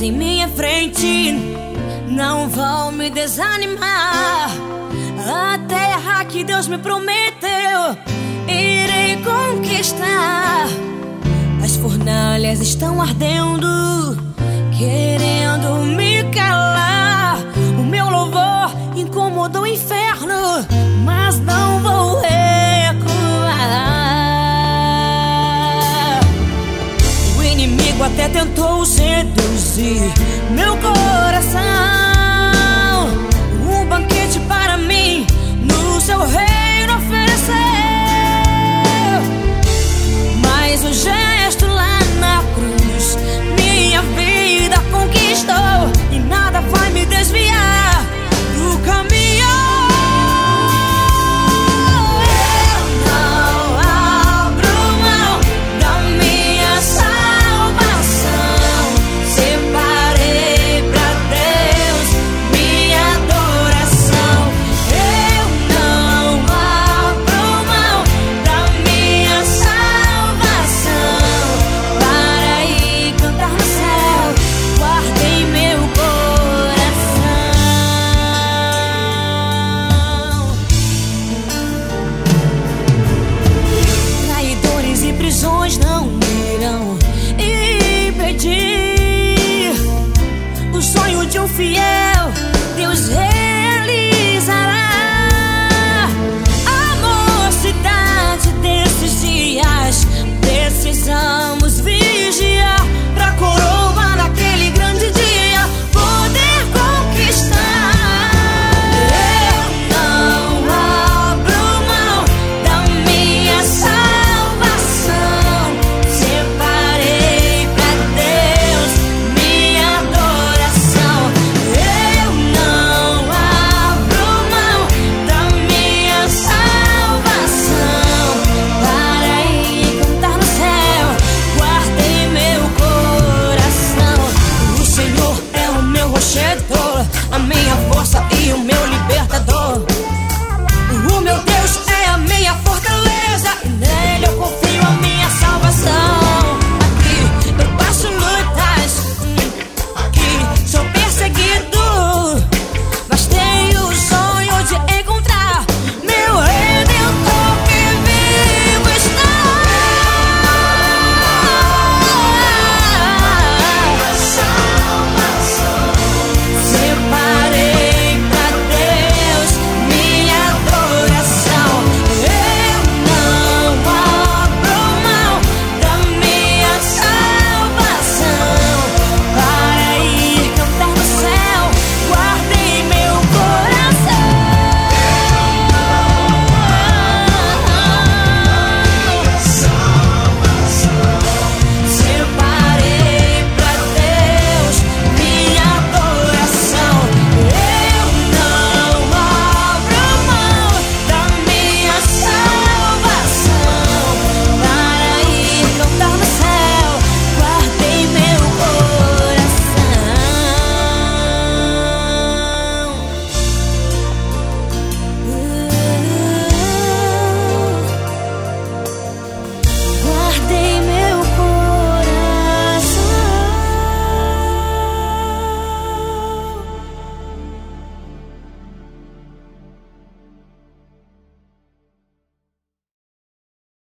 em minha frente não vão me desanimar. A terra que Deus me prometeu, irei conquistar. As fornalhas estão ardendo, see